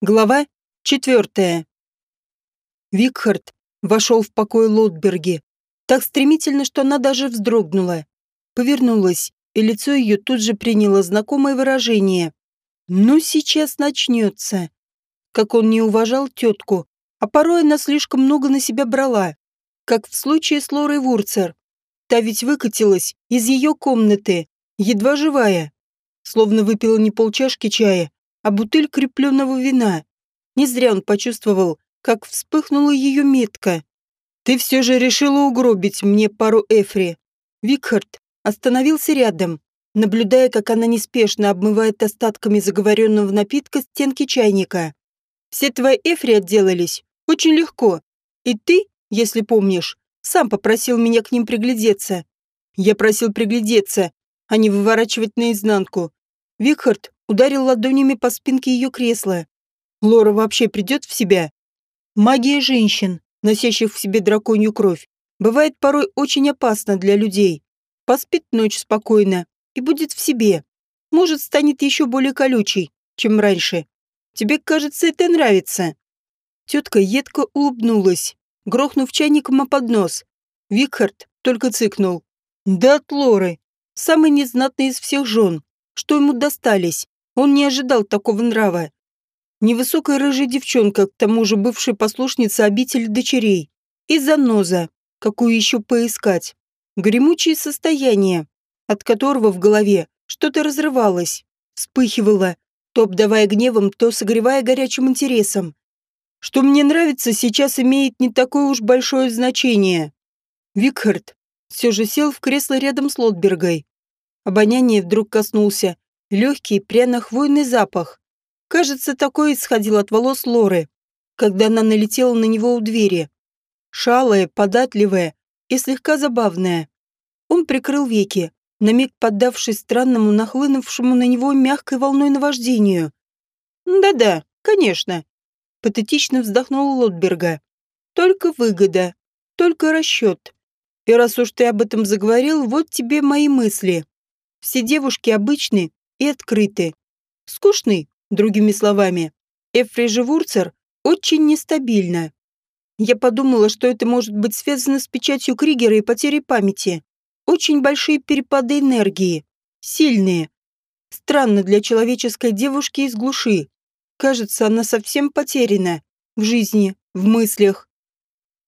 Глава четвертая. Викхард вошел в покой Лотберги так стремительно, что она даже вздрогнула. Повернулась, и лицо ее тут же приняло знакомое выражение. «Ну, сейчас начнется». Как он не уважал тетку, а порой она слишком много на себя брала. Как в случае с Лорой Вурцер. Та ведь выкатилась из ее комнаты, едва живая. Словно выпила не полчашки чая, а бутыль крепленного вина. Не зря он почувствовал, как вспыхнула ее метка. «Ты все же решила угробить мне пару эфри». Викхард остановился рядом, наблюдая, как она неспешно обмывает остатками заговоренного напитка стенки чайника. «Все твои эфри отделались очень легко. И ты, если помнишь, сам попросил меня к ним приглядеться. Я просил приглядеться, а не выворачивать наизнанку. Викхард ударил ладонями по спинке ее кресла. Лора вообще придет в себя? Магия женщин, носящих в себе драконью кровь, бывает порой очень опасна для людей. Поспит ночь спокойно и будет в себе. Может, станет еще более колючей, чем раньше. Тебе, кажется, это нравится. Тетка едко улыбнулась, грохнув чайником о поднос. Викхард только цыкнул. Да от Лоры. Самый незнатный из всех жен. Что ему достались? Он не ожидал такого нрава. Невысокая рыжая девчонка, к тому же бывшая послушница обители дочерей. И заноза, какую еще поискать. Гремучее состояние, от которого в голове что-то разрывалось, вспыхивало, то обдавая гневом, то согревая горячим интересом. Что мне нравится, сейчас имеет не такое уж большое значение. Викхард все же сел в кресло рядом с Лотбергой. Обоняние вдруг коснулся легкий пряно-хвойный запах. Кажется, такой исходил от волос Лоры, когда она налетела на него у двери. Шалая, податливая и слегка забавная. Он прикрыл веки, на миг поддавшись странному нахлынувшему на него мягкой волной наваждению. «Да-да, конечно», — патетично вздохнул Лотберга. «Только выгода, только расчет. И раз уж ты об этом заговорил, вот тебе мои мысли. Все девушки обычны и открыты. Скучный, другими словами. Эфри же Вурцер очень нестабильна. Я подумала, что это может быть связано с печатью Кригера и потерей памяти. Очень большие перепады энергии. Сильные. Странно для человеческой девушки из глуши. Кажется, она совсем потеряна. В жизни, в мыслях.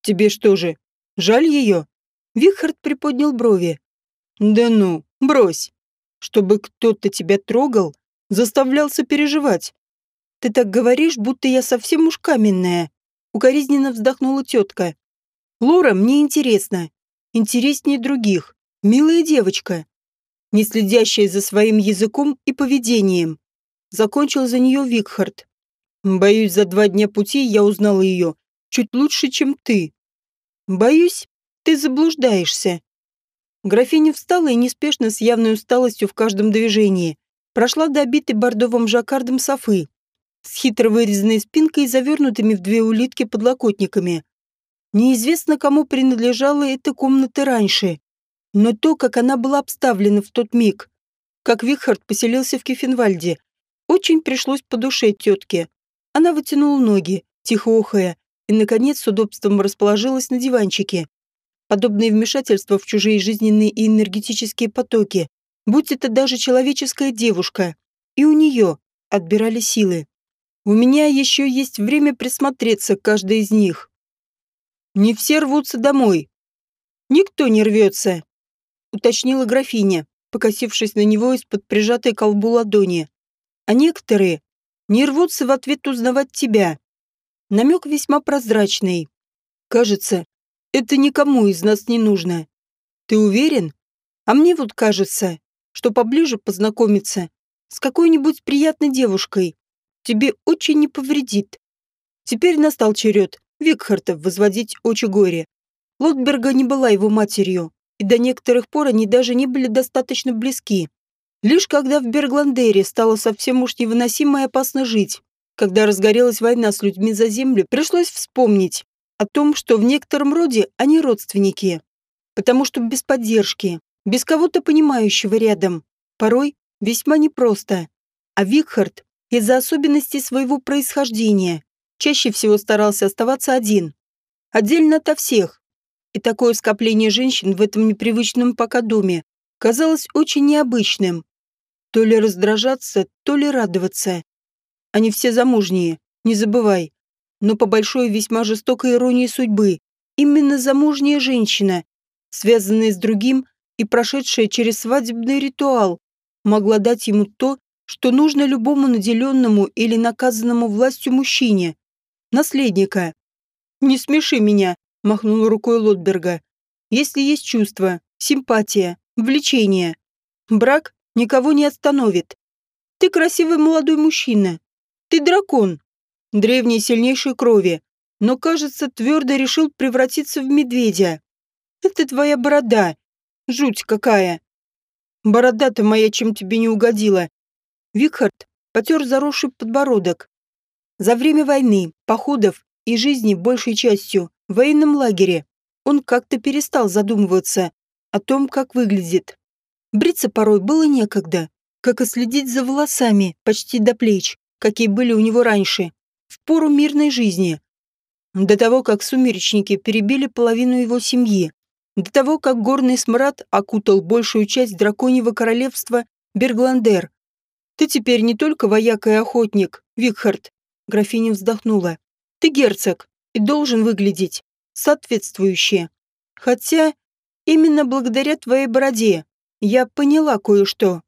Тебе что же, жаль ее? Вихард приподнял брови. Да ну, брось чтобы кто-то тебя трогал, заставлялся переживать. Ты так говоришь, будто я совсем уж каменная. Укоризненно вздохнула тетка. Лора мне интересна. Интереснее других. Милая девочка. Не следящая за своим языком и поведением. Закончил за нее Викхард. Боюсь, за два дня пути я узнал ее чуть лучше, чем ты. Боюсь, ты заблуждаешься. Графиня встала и неспешно, с явной усталостью в каждом движении, прошла до обитой бордовым жаккардом софы, с хитро вырезанной спинкой и завернутыми в две улитки подлокотниками. Неизвестно, кому принадлежала эта комната раньше, но то, как она была обставлена в тот миг, как Вихард поселился в Кефенвальде, очень пришлось по душе тетке. Она вытянула ноги, тихо охая, и, наконец, с удобством расположилась на диванчике, Подобные вмешательства в чужие жизненные и энергетические потоки, будь это даже человеческая девушка, и у нее отбирали силы. У меня еще есть время присмотреться к каждой из них. Не все рвутся домой. Никто не рвется, уточнила графиня, покосившись на него из-под прижатой колбу ладони. А некоторые не рвутся в ответ узнавать тебя. Намек весьма прозрачный. Кажется, это никому из нас не нужно. Ты уверен? А мне вот кажется, что поближе познакомиться с какой-нибудь приятной девушкой тебе очень не повредит. Теперь настал черед Викхарта возводить очи горе. Лотберга не была его матерью, и до некоторых пор они даже не были достаточно близки. Лишь когда в Бергландере стало совсем уж невыносимо и опасно жить, когда разгорелась война с людьми за землю, пришлось вспомнить, о том, что в некотором роде они родственники. Потому что без поддержки, без кого-то понимающего рядом, порой весьма непросто. А Викхард из-за особенностей своего происхождения. Чаще всего старался оставаться один. Отдельно ото всех. И такое скопление женщин в этом непривычном пока доме казалось очень необычным. То ли раздражаться, то ли радоваться. Они все замужние, не забывай. Но по большой весьма жестокой иронии судьбы, именно замужняя женщина, связанная с другим и прошедшая через свадебный ритуал, могла дать ему то, что нужно любому наделенному или наказанному властью мужчине. Наследника. «Не смеши меня», — махнул рукой Лотберга. «Если есть чувство, симпатия, влечение, брак никого не остановит. Ты красивый молодой мужчина. Ты дракон. Древней сильнейшей крови. Но, кажется, твердо решил превратиться в медведя. Это твоя борода. Жуть какая. Борода-то моя чем тебе не угодила. Викхард потер заросший подбородок. За время войны, походов и жизни большей частью в военном лагере он как-то перестал задумываться о том, как выглядит. Бриться порой было некогда, как и следить за волосами почти до плеч, какие были у него раньше, в пору мирной жизни. До того, как сумеречники перебили половину его семьи, до того, как горный смрад окутал большую часть драконьего королевства Бергландер, ты теперь не только вояк и охотник, Викхард. Графиня вздохнула. Ты герцог и должен выглядеть соответствующе. Хотя именно благодаря твоей бороде я поняла кое-что.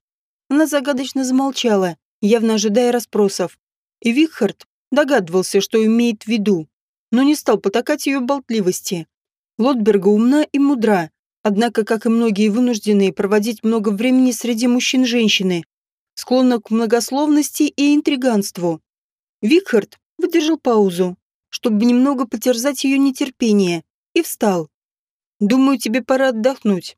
Она загадочно замолчала, явно ожидая расспросов. И Викхард догадывался, что имеет в виду, но не стал потакать ее болтливости. Лотберга умна и мудра, однако, как и многие вынужденные проводить много времени среди мужчин-женщины, склонна к многословности и интриганству. Викхард выдержал паузу, чтобы немного потерзать ее нетерпение, и встал. «Думаю, тебе пора отдохнуть».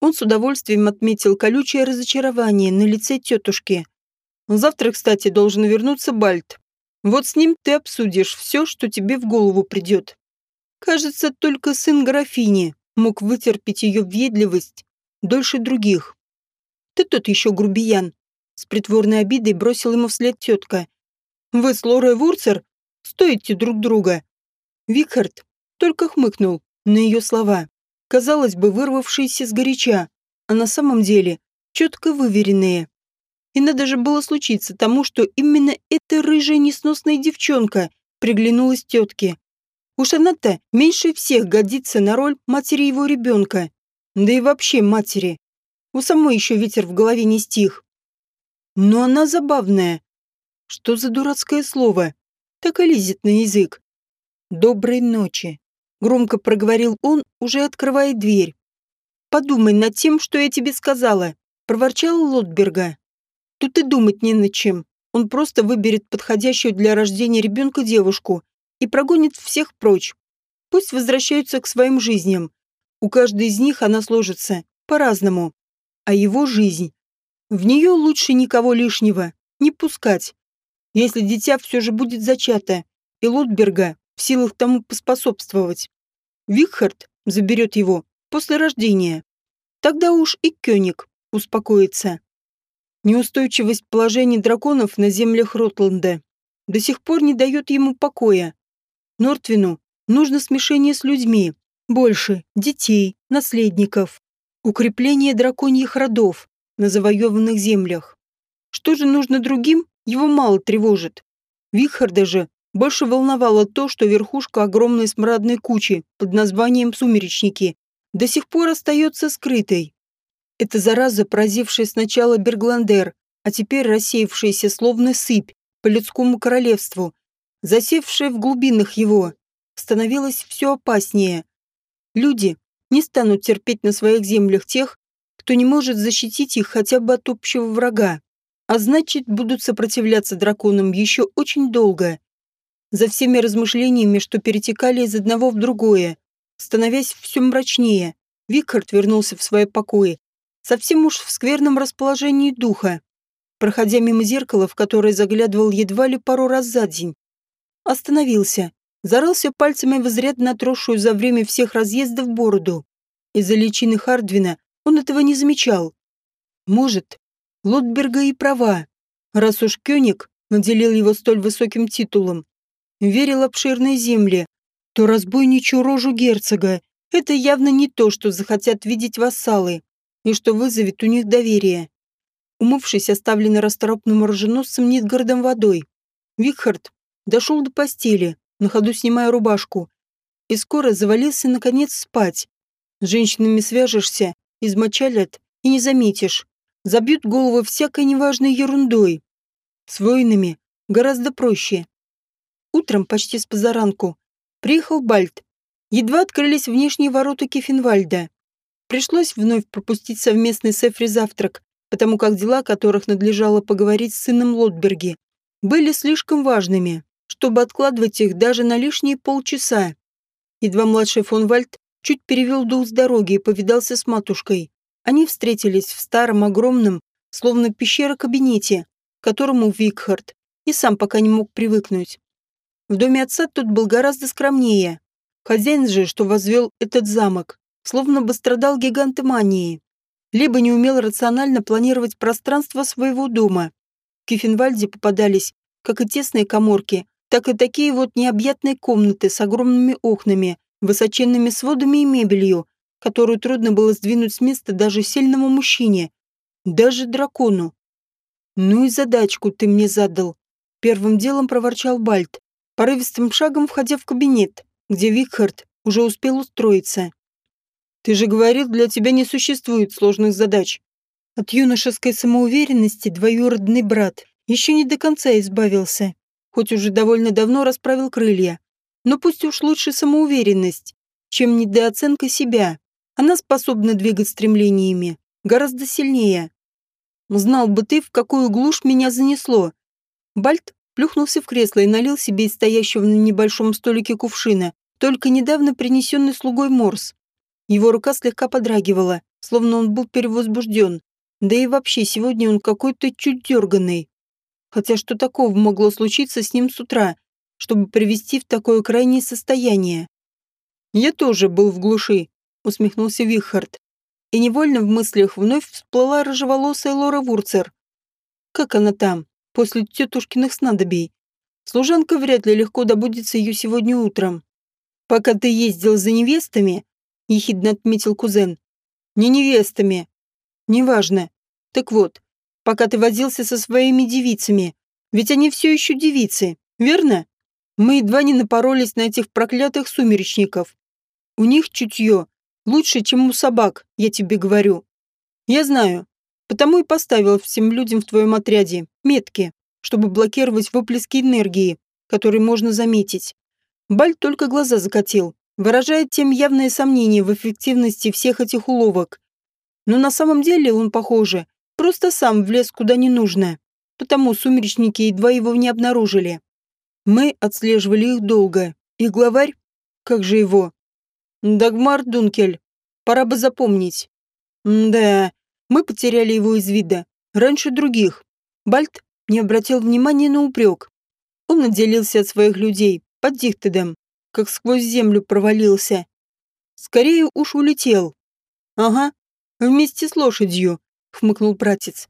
Он с удовольствием отметил колючее разочарование на лице тетушки. «Завтра, кстати, должен вернуться Бальт. Вот с ним ты обсудишь все, что тебе в голову придет». Кажется, только сын графини мог вытерпеть ее въедливость дольше других. «Ты тот еще грубиян», с притворной обидой бросил ему вслед тетка. «Вы с Лорой Вурцер стоите друг друга». Викхард только хмыкнул на ее слова, казалось бы, вырвавшиеся с горяча, а на самом деле четко выверенные. И надо же было случиться тому, что именно эта рыжая несносная девчонка приглянулась тетке. Уж она-то меньше всех годится на роль матери его ребенка. Да и вообще матери. У самой еще ветер в голове не стих. Но она забавная. Что за дурацкое слово? Так и лезет на язык. Доброй ночи. Громко проговорил он, уже открывая дверь. Подумай над тем, что я тебе сказала. Проворчал Лотберга. Тут и думать не над чем. Он просто выберет подходящую для рождения ребенка девушку и прогонит всех прочь. Пусть возвращаются к своим жизням. У каждой из них она сложится по-разному. А его жизнь в нее лучше никого лишнего не пускать. Если дитя все же будет зачато, и Лотберга в силах тому поспособствовать. Викхард заберет его после рождения. Тогда уж и Кёник успокоится. Неустойчивость положений драконов на землях Ротланда до сих пор не дает ему покоя. Нортвину нужно смешение с людьми, больше детей, наследников, укрепление драконьих родов, на завоеванных землях. Что же нужно другим, его мало тревожит. Вихарда же больше волновало то, что верхушка огромной смрадной кучи под названием «Сумеречники» до сих пор остается скрытой. Это зараза, поразившая сначала Бергландер, а теперь рассеявшаяся словно сыпь по людскому королевству, засевшая в глубинах его, становилась все опаснее. Люди не станут терпеть на своих землях тех, кто не может защитить их хотя бы от общего врага. А значит, будут сопротивляться драконам еще очень долго. За всеми размышлениями, что перетекали из одного в другое, становясь все мрачнее, Викхард вернулся в свои покои, совсем уж в скверном расположении духа, проходя мимо зеркала, в которое заглядывал едва ли пару раз за день. Остановился, зарылся пальцами в изрядно отросшую за время всех разъездов бороду. Из-за личины Хардвина он этого не замечал. Может, Лотберга и права. Раз уж Кёник наделил его столь высоким титулом, верил обширной земле, то разбойничью рожу герцога. Это явно не то, что захотят видеть вассалы, и что вызовет у них доверие. Умывшись, оставленный расторопным оруженосцем Нидгардом водой, Викхард дошел до постели, на ходу снимая рубашку, и скоро завалился, наконец, спать. С женщинами свяжешься, измочалят и не заметишь. Забьют голову всякой неважной ерундой. С воинами гораздо проще. Утром, почти с позаранку, приехал Бальт. Едва открылись внешние ворота Кефенвальда. Пришлось вновь пропустить совместный с Эфри завтрак, потому как дела, о которых надлежало поговорить с сыном Лотберги, были слишком важными, чтобы откладывать их даже на лишние полчаса. Едва младший фон Вальд чуть перевел дух с дороги и повидался с матушкой. Они встретились в старом, огромном, словно пещера кабинете, которому Викхард и сам пока не мог привыкнуть. В доме отца тот был гораздо скромнее. Хозяин же, что возвел этот замок, словно бы страдал гигантоманией. Либо не умел рационально планировать пространство своего дома. В Кефенвальде попадались как и тесные коморки, так и такие вот необъятные комнаты с огромными окнами, высоченными сводами и мебелью, которую трудно было сдвинуть с места даже сильному мужчине, даже дракону. «Ну и задачку ты мне задал», — первым делом проворчал Бальт, порывистым шагом входя в кабинет, где Викхард уже успел устроиться. «Ты же говорил, для тебя не существует сложных задач». От юношеской самоуверенности двоюродный брат еще не до конца избавился, хоть уже довольно давно расправил крылья. Но пусть уж лучше самоуверенность, чем недооценка себя. Она способна двигать стремлениями гораздо сильнее. Знал бы ты, в какую глушь меня занесло. Бальт плюхнулся в кресло и налил себе из стоящего на небольшом столике кувшина, только недавно принесенный слугой морс. Его рука слегка подрагивала, словно он был перевозбужден. Да и вообще, сегодня он какой-то чуть дерганный. Хотя что такого могло случиться с ним с утра, чтобы привести в такое крайнее состояние? «Я тоже был в глуши», — усмехнулся Вихард. И невольно в мыслях вновь всплыла рыжеволосая Лора Вурцер. Как она там, после тетушкиных снадобий? Служанка вряд ли легко добудется ее сегодня утром. «Пока ты ездил за невестами», — ехидно отметил кузен. «Не невестами. Неважно. Так вот, пока ты возился со своими девицами. Ведь они все еще девицы, верно? Мы едва не напоролись на этих проклятых сумеречников. У них чутье лучше, чем у собак, я тебе говорю. Я знаю, потому и поставил всем людям в твоем отряде метки, чтобы блокировать выплески энергии, которые можно заметить. Баль только глаза закатил, выражая тем явное сомнение в эффективности всех этих уловок. Но на самом деле он, похоже, Просто сам влез куда не нужно. Потому сумеречники едва его не обнаружили. Мы отслеживали их долго. И главарь? Как же его? Дагмар Дункель. Пора бы запомнить. М да, мы потеряли его из вида. Раньше других. Бальт не обратил внимания на упрек. Он отделился от своих людей, под Дихтедом, как сквозь землю провалился. Скорее уж улетел. Ага, вместе с лошадью, хмыкнул братец.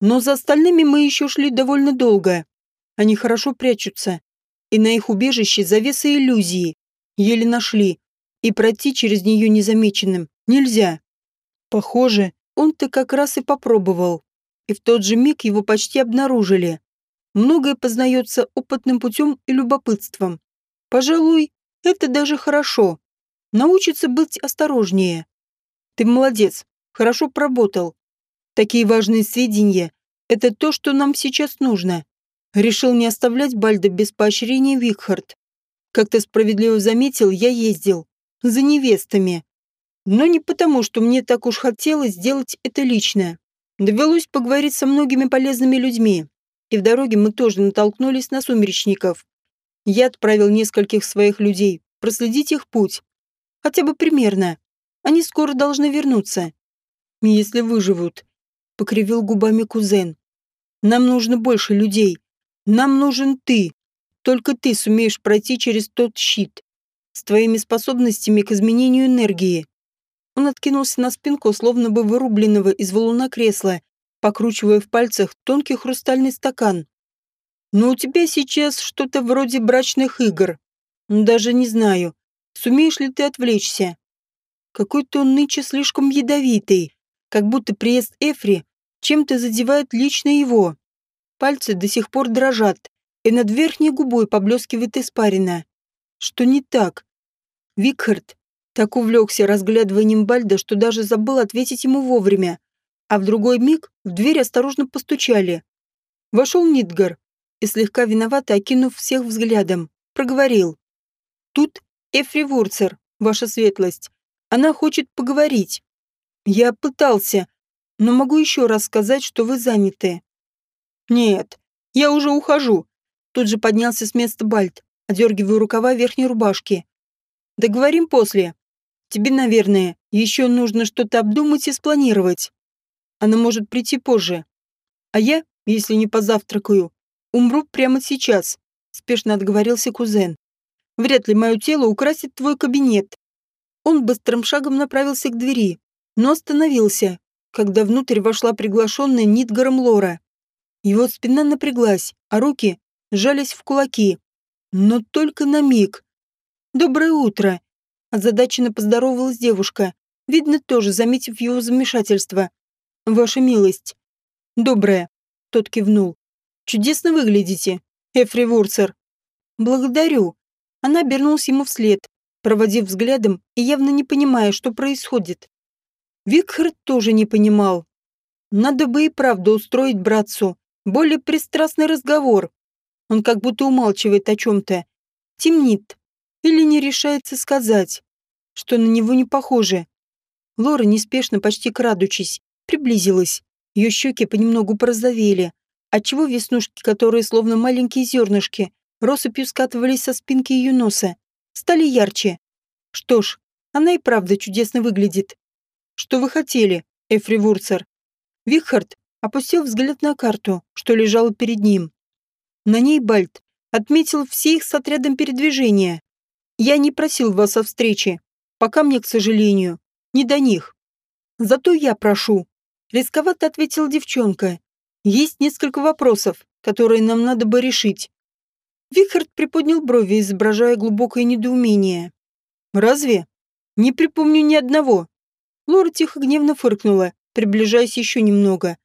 Но за остальными мы еще шли довольно долго. Они хорошо прячутся. И на их убежище завеса иллюзии. Еле нашли. И пройти через нее незамеченным нельзя. Похоже, он-то как раз и попробовал. И в тот же миг его почти обнаружили. Многое познается опытным путем и любопытством. Пожалуй, это даже хорошо. Научиться быть осторожнее. Ты молодец, хорошо поработал. Такие важные сведения – это то, что нам сейчас нужно. Решил не оставлять Бальда без поощрения Викхард. Как ты справедливо заметил, я ездил. За невестами. Но не потому, что мне так уж хотелось сделать это лично. Довелось поговорить со многими полезными людьми. И в дороге мы тоже натолкнулись на сумеречников. Я отправил нескольких своих людей проследить их путь. Хотя бы примерно. Они скоро должны вернуться. Если выживут покривил губами кузен. Нам нужно больше людей. Нам нужен ты. Только ты сумеешь пройти через тот щит. С твоими способностями к изменению энергии. Он откинулся на спинку, словно бы вырубленного из валуна кресла, покручивая в пальцах тонкий хрустальный стакан. Но у тебя сейчас что-то вроде брачных игр. Даже не знаю, сумеешь ли ты отвлечься. Какой-то он нынче слишком ядовитый, как будто приезд Эфри чем-то задевает лично его. Пальцы до сих пор дрожат, и над верхней губой поблескивает испарина. Что не так? Викхард так увлекся разглядыванием Бальда, что даже забыл ответить ему вовремя. А в другой миг в дверь осторожно постучали. Вошел Нидгар и, слегка виновато окинув всех взглядом, проговорил. «Тут Эфри Вурцер, ваша светлость. Она хочет поговорить. Я пытался, но могу еще раз сказать, что вы заняты». «Нет, я уже ухожу», Тут же поднялся с места Бальт, одергивая рукава верхней рубашки. «Договорим после. Тебе, наверное, еще нужно что-то обдумать и спланировать. Она может прийти позже. А я, если не позавтракаю, умру прямо сейчас», — спешно отговорился кузен. «Вряд ли мое тело украсит твой кабинет». Он быстрым шагом направился к двери, но остановился, когда внутрь вошла приглашенная Нитгаром Лора. Его спина напряглась, а руки сжались в кулаки. Но только на миг. «Доброе утро!» Озадаченно поздоровалась девушка, видно, тоже заметив его замешательство. «Ваша милость». «Доброе», — тот кивнул. «Чудесно выглядите, Эфри Вурцер». «Благодарю». Она обернулась ему вслед, проводив взглядом и явно не понимая, что происходит. Викхард тоже не понимал. Надо бы и правда устроить братцу более пристрастный разговор, он как будто умалчивает о чем-то. Темнит. Или не решается сказать, что на него не похоже. Лора неспешно, почти крадучись, приблизилась. Ее щеки понемногу порозовели, отчего веснушки, которые словно маленькие зернышки, россыпью скатывались со спинки ее носа, стали ярче. Что ж, она и правда чудесно выглядит. Что вы хотели, Эфри Вурцер? Вихард опустил взгляд на карту, что лежала перед ним. На ней Бальт отметил все их с отрядом передвижения. Я не просил вас о встрече. Пока мне, к сожалению, не до них. Зато я прошу. Рисковато ответила девчонка. Есть несколько вопросов, которые нам надо бы решить. Вихард приподнял брови, изображая глубокое недоумение. «Разве? Не припомню ни одного». Лора тихо гневно фыркнула, приближаясь еще немного.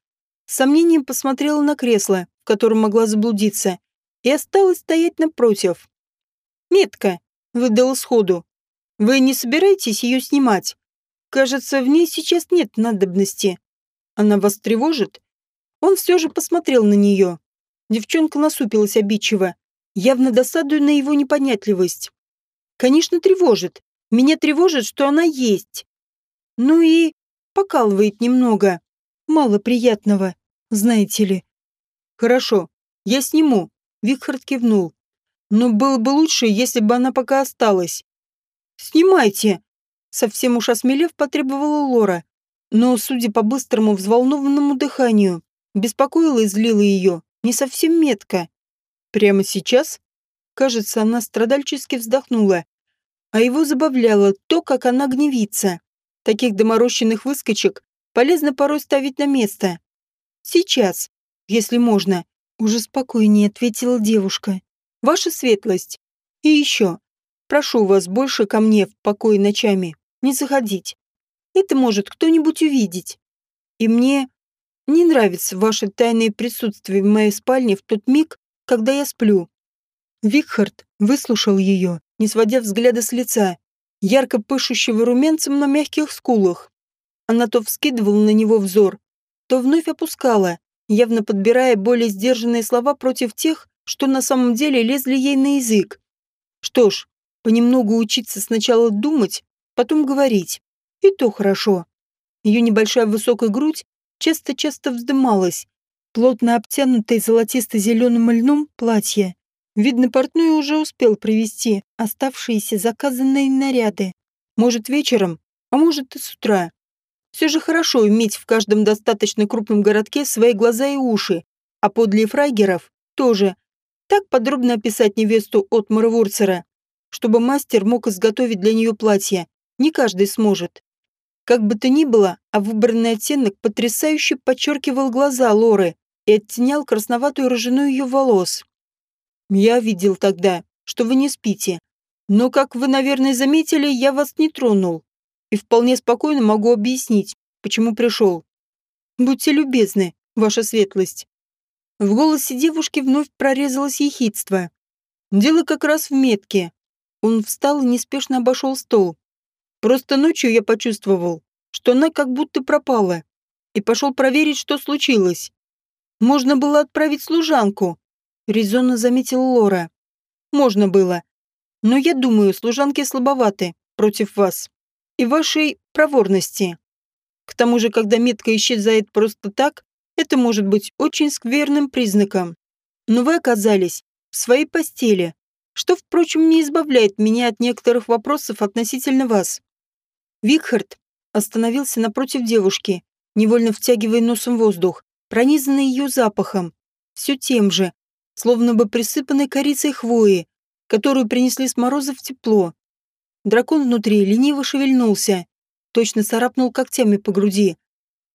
С сомнением посмотрела на кресло, котором могла заблудиться, и осталась стоять напротив. «Метка», — выдала сходу. «Вы не собираетесь ее снимать? Кажется, в ней сейчас нет надобности. Она вас тревожит?» Он все же посмотрел на нее. Девчонка насупилась обидчиво, явно досадуя на его непонятливость. «Конечно, тревожит. Меня тревожит, что она есть. Ну и покалывает немного. Мало приятного, знаете ли. «Хорошо, я сниму», — Викхард кивнул. «Но было бы лучше, если бы она пока осталась». «Снимайте!» Совсем уж осмелев, потребовала Лора. Но, судя по быстрому взволнованному дыханию, беспокоила и злила ее не совсем метко. Прямо сейчас? Кажется, она страдальчески вздохнула. А его забавляло то, как она гневится. Таких доморощенных выскочек полезно порой ставить на место. Сейчас если можно», — уже спокойнее ответила девушка. «Ваша светлость. И еще. Прошу вас больше ко мне в покое ночами не заходить. Это может кто-нибудь увидеть. И мне не нравится ваше тайное присутствие в моей спальне в тот миг, когда я сплю». Викхард выслушал ее, не сводя взгляда с лица, ярко пышущего румянцем на мягких скулах. Она то вскидывала на него взор, то вновь опускала, явно подбирая более сдержанные слова против тех, что на самом деле лезли ей на язык. Что ж, понемногу учиться сначала думать, потом говорить. И то хорошо. Ее небольшая высокая грудь часто-часто вздымалась, плотно обтянутое золотисто-зеленым льном платье. Видно, портной уже успел привезти оставшиеся заказанные наряды. Может, вечером, а может и с утра. Все же хорошо иметь в каждом достаточно крупном городке свои глаза и уши, а подле фрайгеров тоже. Так подробно описать невесту от Вурцера, чтобы мастер мог изготовить для нее платье. Не каждый сможет. Как бы то ни было, а выбранный оттенок потрясающе подчеркивал глаза Лоры и оттенял красноватую рыжину ее волос. Я видел тогда, что вы не спите. Но, как вы, наверное, заметили, я вас не тронул. И вполне спокойно могу объяснить, почему пришел. Будьте любезны, ваша светлость. В голосе девушки вновь прорезалось ехидство. Дело как раз в метке. Он встал и неспешно обошел стол. Просто ночью я почувствовал, что она как будто пропала, и пошел проверить, что случилось. Можно было отправить служанку, резонно заметила Лора. Можно было. Но я думаю, служанки слабоваты против вас и вашей проворности. К тому же, когда метка исчезает просто так, это может быть очень скверным признаком. Но вы оказались в своей постели, что, впрочем, не избавляет меня от некоторых вопросов относительно вас. Викхард остановился напротив девушки, невольно втягивая носом воздух, пронизанный ее запахом, все тем же, словно бы присыпанной корицей хвои, которую принесли с мороза в тепло. Дракон внутри лениво шевельнулся, точно царапнул когтями по груди.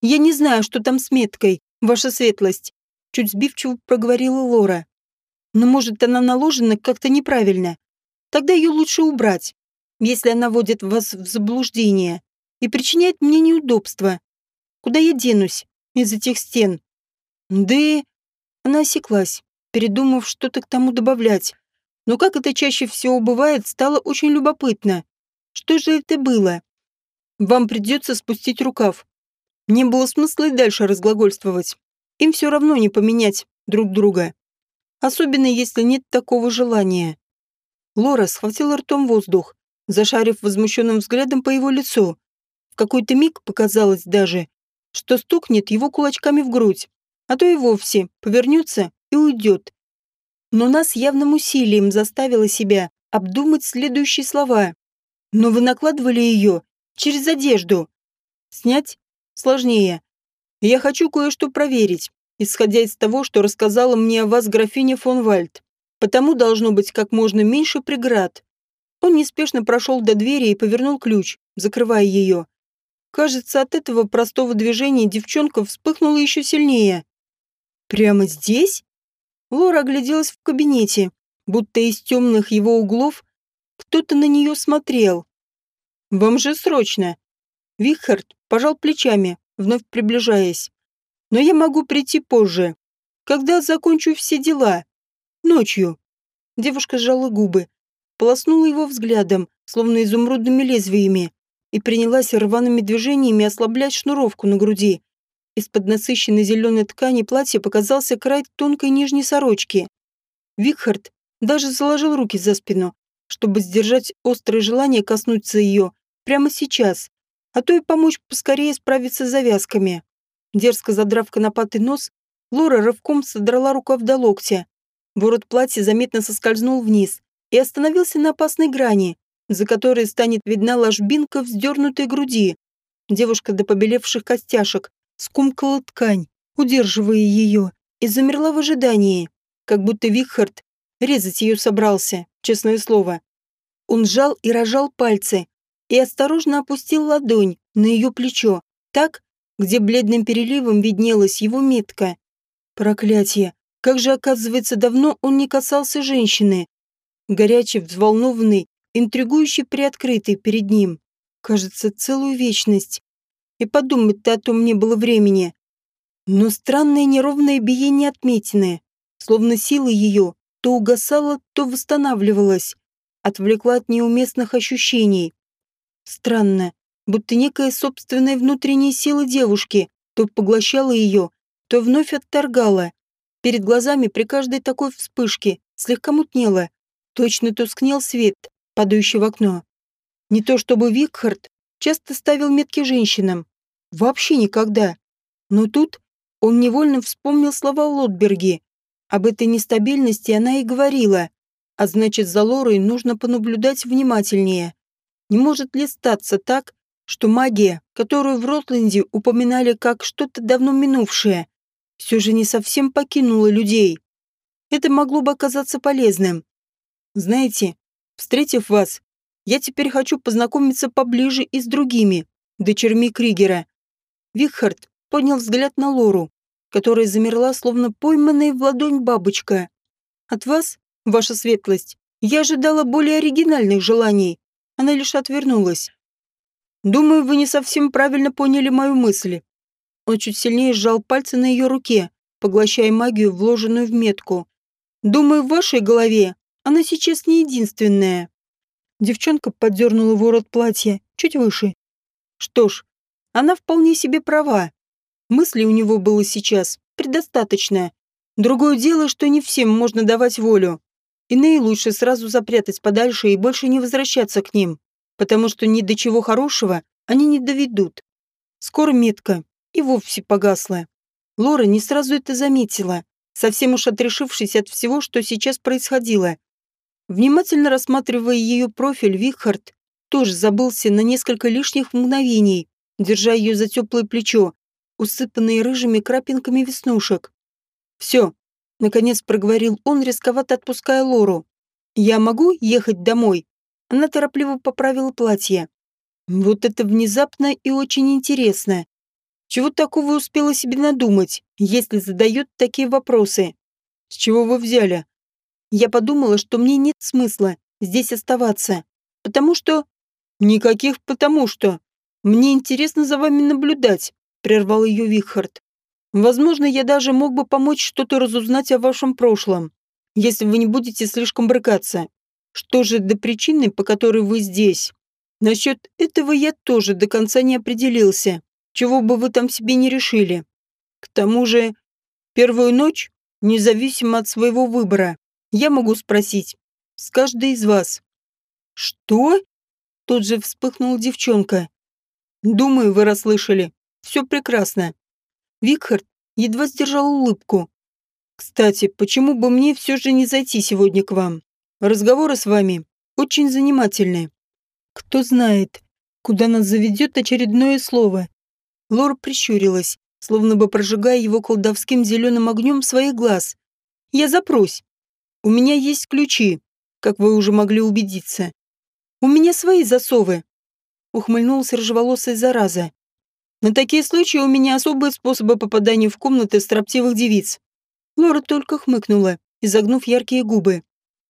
«Я не знаю, что там с меткой, ваша светлость», чуть сбивчиво проговорила Лора. «Но, может, она наложена как-то неправильно. Тогда ее лучше убрать, если она вводит вас в заблуждение и причиняет мне неудобства. Куда я денусь из этих стен?» «Да и...» Она осеклась, передумав что-то к тому добавлять. Но как это чаще всего бывает, стало очень любопытно. Что же это было? Вам придется спустить рукав. Не было смысла и дальше разглагольствовать. Им все равно не поменять друг друга. Особенно, если нет такого желания. Лора схватила ртом воздух, зашарив возмущенным взглядом по его лицу. В какой-то миг показалось даже, что стукнет его кулачками в грудь, а то и вовсе повернется и уйдет. Но нас явным усилием заставила себя обдумать следующие слова. Но вы накладывали ее через одежду. Снять сложнее. Я хочу кое-что проверить, исходя из того, что рассказала мне о вас графиня фон Вальд. Потому должно быть как можно меньше преград. Он неспешно прошел до двери и повернул ключ, закрывая ее. Кажется, от этого простого движения девчонка вспыхнула еще сильнее. «Прямо здесь?» Лора огляделась в кабинете, будто из темных его углов кто-то на нее смотрел. «Вам же срочно!» Вихард пожал плечами, вновь приближаясь. «Но я могу прийти позже, когда закончу все дела. Ночью». Девушка сжала губы, полоснула его взглядом, словно изумрудными лезвиями, и принялась рваными движениями ослаблять шнуровку на груди. Из-под насыщенной зеленой ткани платья показался край тонкой нижней сорочки. Викхард даже заложил руки за спину, чтобы сдержать острое желание коснуться ее прямо сейчас, а то и помочь поскорее справиться с завязками. Дерзко задрав конопатый нос, Лора рывком содрала рукав до локтя. Ворот платья заметно соскользнул вниз и остановился на опасной грани, за которой станет видна ложбинка вздернутой груди. Девушка до побелевших костяшек скомкала ткань, удерживая ее, и замерла в ожидании, как будто Вихард резать ее собрался, честное слово. Он сжал и рожал пальцы, и осторожно опустил ладонь на ее плечо, так, где бледным переливом виднелась его метка. Проклятие! Как же, оказывается, давно он не касался женщины. Горячий, взволнованный, интригующий приоткрытый перед ним. Кажется, целую вечность. И подумать-то о том не было времени. Но странное неровное биение отметины, словно сила ее то угасала, то восстанавливалась, отвлекла от неуместных ощущений. Странно, будто некая собственная внутренняя сила девушки то поглощала ее, то вновь отторгала. Перед глазами при каждой такой вспышке слегка мутнело, точно тускнел свет, падающий в окно. Не то чтобы Викхард часто ставил метки женщинам. Вообще никогда. Но тут он невольно вспомнил слова Лотберги. Об этой нестабильности она и говорила. А значит, за Лорой нужно понаблюдать внимательнее. Не может ли статься так, что магия, которую в Ротленде упоминали как что-то давно минувшее, все же не совсем покинула людей? Это могло бы оказаться полезным. Знаете, встретив вас, я теперь хочу познакомиться поближе и с другими, дочерьми Кригера. Вихард поднял взгляд на Лору, которая замерла, словно пойманная в ладонь бабочка. От вас ваша светлость. Я ожидала более оригинальных желаний. Она лишь отвернулась. Думаю, вы не совсем правильно поняли мою мысль. Он чуть сильнее сжал пальцы на ее руке, поглощая магию, вложенную в метку. Думаю, в вашей голове она сейчас не единственная. Девчонка поддернула ворот платья чуть выше. Что ж, она вполне себе права. Мысли у него было сейчас предостаточно. Другое дело, что не всем можно давать волю. Иные лучше сразу запрятать подальше и больше не возвращаться к ним, потому что ни до чего хорошего они не доведут. Скоро метка и вовсе погасла. Лора не сразу это заметила, совсем уж отрешившись от всего, что сейчас происходило. Внимательно рассматривая ее профиль, Вихард тоже забылся на несколько лишних мгновений, держа ее за теплое плечо, усыпанное рыжими крапинками веснушек. «Все», — наконец проговорил он, рисковато отпуская Лору. «Я могу ехать домой?» Она торопливо поправила платье. «Вот это внезапно и очень интересно. Чего такого успела себе надумать, если задает такие вопросы? С чего вы взяли?» Я подумала, что мне нет смысла здесь оставаться, потому что... Никаких потому что. Мне интересно за вами наблюдать, прервал ее Вихард. Возможно, я даже мог бы помочь что-то разузнать о вашем прошлом, если вы не будете слишком брыкаться. Что же до причины, по которой вы здесь? Насчет этого я тоже до конца не определился, чего бы вы там себе не решили. К тому же, первую ночь, независимо от своего выбора, я могу спросить. С каждой из вас. Что? Тут же вспыхнула девчонка. Думаю, вы расслышали. Все прекрасно. Викхард едва сдержал улыбку. Кстати, почему бы мне все же не зайти сегодня к вам? Разговоры с вами очень занимательные. Кто знает, куда нас заведет очередное слово. Лора прищурилась, словно бы прожигая его колдовским зеленым огнем своих глаз. Я запрусь. У меня есть ключи, как вы уже могли убедиться. У меня свои засовы. Ухмыльнулся рыжеволосая зараза. На такие случаи у меня особые способы попадания в комнаты строптивых девиц. Лора только хмыкнула, изогнув яркие губы.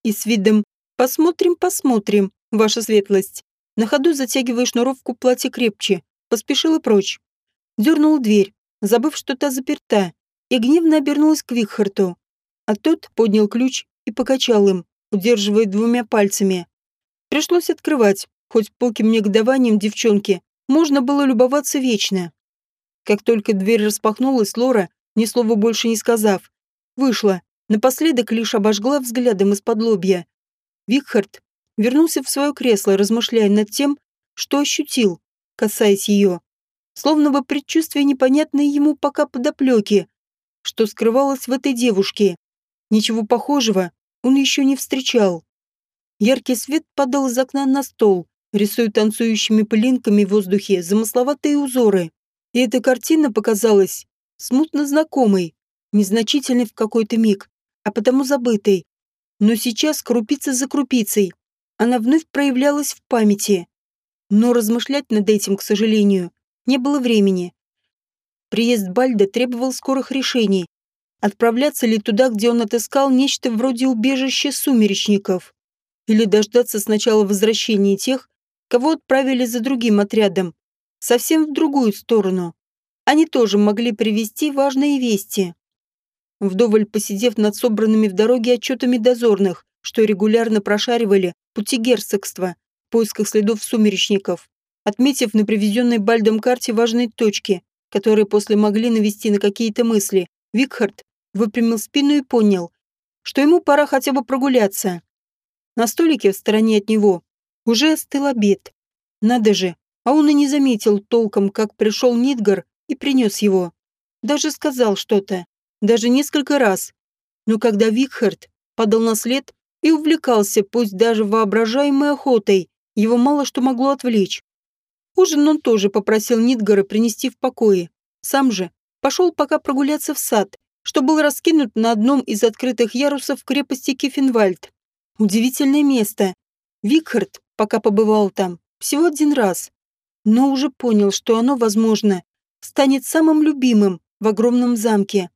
И с видом «посмотрим, посмотрим, ваша светлость». На ходу затягивая шнуровку платья крепче, поспешила прочь. Дернула дверь, забыв, что та заперта, и гневно обернулась к Викхарту. А тот поднял ключ и покачал им, удерживая двумя пальцами. Пришлось открывать, хоть полким негодованием девчонки можно было любоваться вечно. Как только дверь распахнулась, Лора, ни слова больше не сказав, вышла, напоследок лишь обожгла взглядом из-под лобья. Викхард вернулся в свое кресло, размышляя над тем, что ощутил, касаясь ее. Словно бы предчувствие непонятной ему пока подоплеки, что скрывалось в этой девушке. Ничего похожего он еще не встречал. Яркий свет падал из окна на стол, рисуя танцующими пылинками в воздухе замысловатые узоры. И эта картина показалась смутно знакомой, незначительной в какой-то миг, а потому забытой. Но сейчас, крупица за крупицей, она вновь проявлялась в памяти. Но размышлять над этим, к сожалению, не было времени. Приезд Бальда требовал скорых решений, Отправляться ли туда, где он отыскал нечто вроде убежища сумеречников? Или дождаться сначала возвращения тех, кого отправили за другим отрядом, совсем в другую сторону? Они тоже могли привести важные вести. Вдоволь посидев над собранными в дороге отчетами дозорных, что регулярно прошаривали пути герцогства в поисках следов сумеречников, отметив на привезенной Бальдом карте важные точки, которые после могли навести на какие-то мысли, Викхард выпрямил спину и понял, что ему пора хотя бы прогуляться. На столике в стороне от него уже остыл обед. Надо же, а он и не заметил толком, как пришел Нидгар и принес его. Даже сказал что-то, даже несколько раз. Но когда Викхард подал на след и увлекался, пусть даже воображаемой охотой, его мало что могло отвлечь. Ужин он тоже попросил Нидгара принести в покое. Сам же пошел пока прогуляться в сад, что был раскинут на одном из открытых ярусов крепости Кефенвальд. Удивительное место. Викхард, пока побывал там, всего один раз, но уже понял, что оно, возможно, станет самым любимым в огромном замке.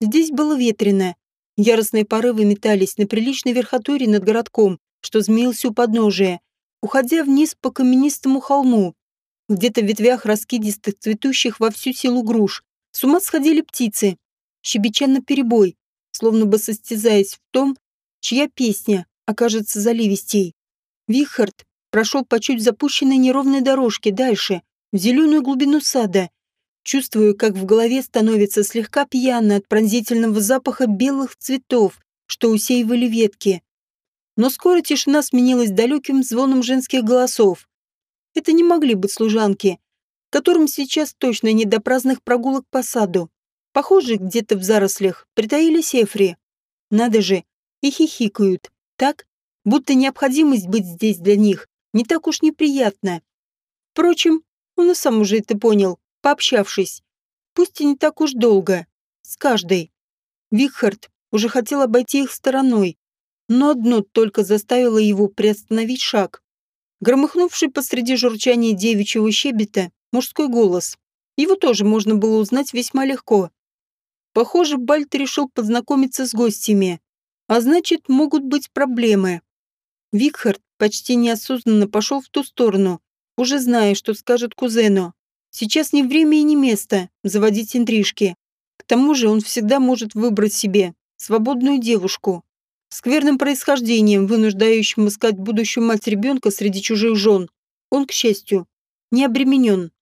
Здесь было ветрено, Яростные порывы метались на приличной верхотуре над городком, что змеился у подножия, уходя вниз по каменистому холму. Где-то в ветвях раскидистых, цветущих во всю силу груш, с ума сходили птицы, щебеча на перебой, словно бы состязаясь в том, чья песня окажется заливистей. Вихард прошел по чуть запущенной неровной дорожке дальше, в зеленую глубину сада. Чувствую, как в голове становится слегка пьяно от пронзительного запаха белых цветов, что усеивали ветки. Но скоро тишина сменилась далеким звоном женских голосов. Это не могли быть служанки, которым сейчас точно не до праздных прогулок по саду. Похоже, где-то в зарослях притаились эфри. Надо же, и хихикают. Так, будто необходимость быть здесь для них не так уж неприятна. Впрочем, он и сам уже это понял, пообщавшись. Пусть и не так уж долго. С каждой. Викхард уже хотел обойти их стороной, но одно только заставило его приостановить шаг. Громыхнувший посреди журчания девичьего щебета мужской голос. Его тоже можно было узнать весьма легко. Похоже, Бальт решил познакомиться с гостями, а значит, могут быть проблемы. Викхард почти неосознанно пошел в ту сторону, уже зная, что скажет кузену. Сейчас не время и не место заводить интрижки. К тому же он всегда может выбрать себе свободную девушку. Скверным происхождением, вынуждающим искать будущую мать ребенка среди чужих жен, он, к счастью, не обременен.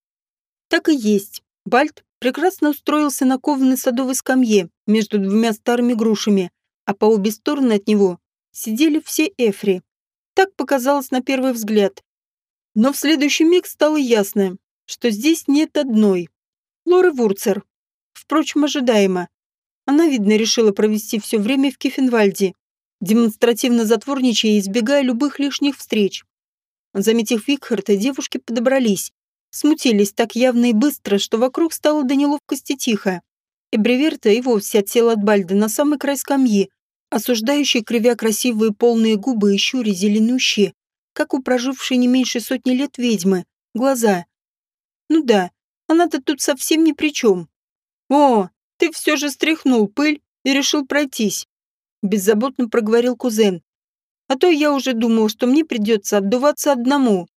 Так и есть. Бальт прекрасно устроился на кованой садовой скамье между двумя старыми грушами, а по обе стороны от него сидели все эфри. Так показалось на первый взгляд. Но в следующий миг стало ясно, что здесь нет одной. Лоры Вурцер. Впрочем, ожидаемо. Она, видно, решила провести все время в Кефенвальде, демонстративно затворничая и избегая любых лишних встреч. Заметив Викхарта, девушки подобрались. Смутились так явно и быстро, что вокруг стало до неловкости тихо. И Бреверта и вовсе отсел от Бальда на самый край скамьи, осуждающий, кривя красивые полные губы и щури зеленущие, как у прожившей не меньше сотни лет ведьмы, глаза. Ну да, она-то тут совсем ни при чем. О, ты все же стряхнул пыль и решил пройтись. Беззаботно проговорил кузен. А то я уже думал, что мне придется отдуваться одному.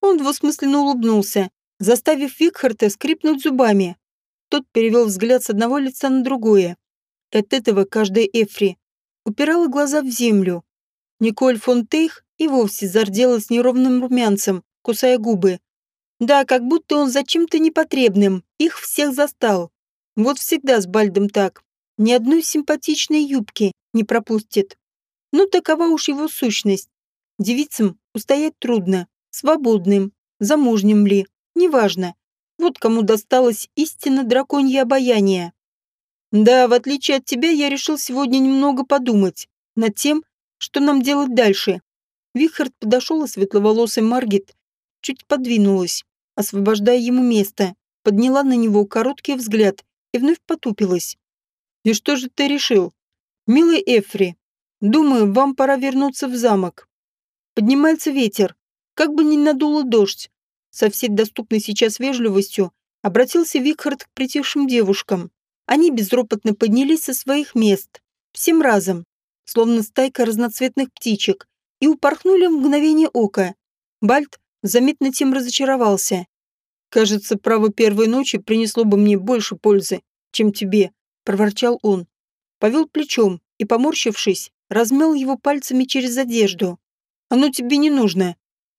Он двусмысленно улыбнулся, заставив Викхарта скрипнуть зубами. Тот перевел взгляд с одного лица на другое. От этого каждая Эфри упирала глаза в землю. Николь фон Тейх и вовсе зарделась неровным румянцем, кусая губы. Да, как будто он за чем-то непотребным, их всех застал. Вот всегда с Бальдом так. Ни одной симпатичной юбки не пропустит. Ну, такова уж его сущность. Девицам устоять трудно, свободным, замужним ли, неважно. Вот кому досталось истинно драконье обаяние. Да, в отличие от тебя, я решил сегодня немного подумать над тем, что нам делать дальше. Вихард подошел, и светловолосый Маргет чуть подвинулась, освобождая ему место, подняла на него короткий взгляд и вновь потупилась. «И что же ты решил? Милый Эфри, думаю, вам пора вернуться в замок. Поднимается ветер, как бы ни надуло дождь. Со всей доступной сейчас вежливостью обратился Викхард к притихшим девушкам. Они безропотно поднялись со своих мест, всем разом, словно стайка разноцветных птичек, и упорхнули в мгновение ока. Бальт заметно тем разочаровался. «Кажется, право первой ночи принесло бы мне больше пользы, чем тебе», — проворчал он. Повел плечом и, поморщившись, размял его пальцами через одежду. «Оно тебе не нужно.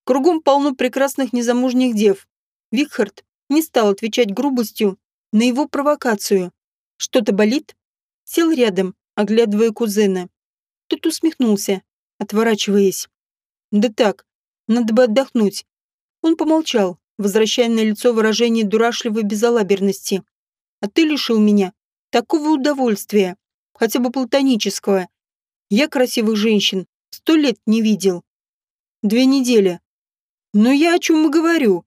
Кругом полно прекрасных незамужних дев». Викхард не стал отвечать грубостью на его провокацию. «Что-то болит?» Сел рядом, оглядывая кузена. Тот усмехнулся, отворачиваясь. «Да так, надо бы отдохнуть». Он помолчал, возвращая на лицо выражение дурашливой безалаберности. «А ты лишил меня такого удовольствия, хотя бы платонического. Я красивых женщин сто лет не видел. Две недели. Но я о чем и говорю.